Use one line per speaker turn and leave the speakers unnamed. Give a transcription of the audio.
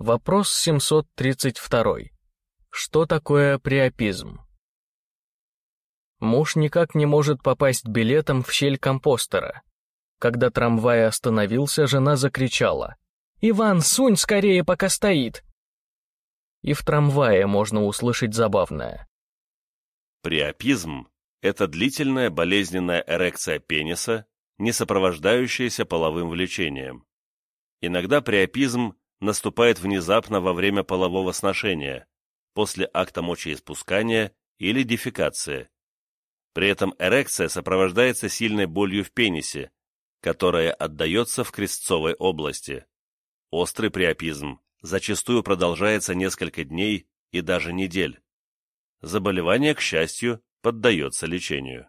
Вопрос 732. Что такое приопизм? Муж никак не может попасть билетом в щель компостера. Когда трамвай остановился, жена закричала. «Иван, сунь скорее, пока стоит!» И в трамвае можно услышать забавное.
Приопизм – это длительная болезненная эрекция пениса, не сопровождающаяся половым влечением. Иногда приопизм наступает внезапно во время полового сношения, после акта мочеиспускания или дефекации. При этом эрекция сопровождается сильной болью в пенисе, которая отдается в крестцовой области. Острый приопизм зачастую продолжается несколько дней и даже недель. Заболевание, к счастью, поддается лечению.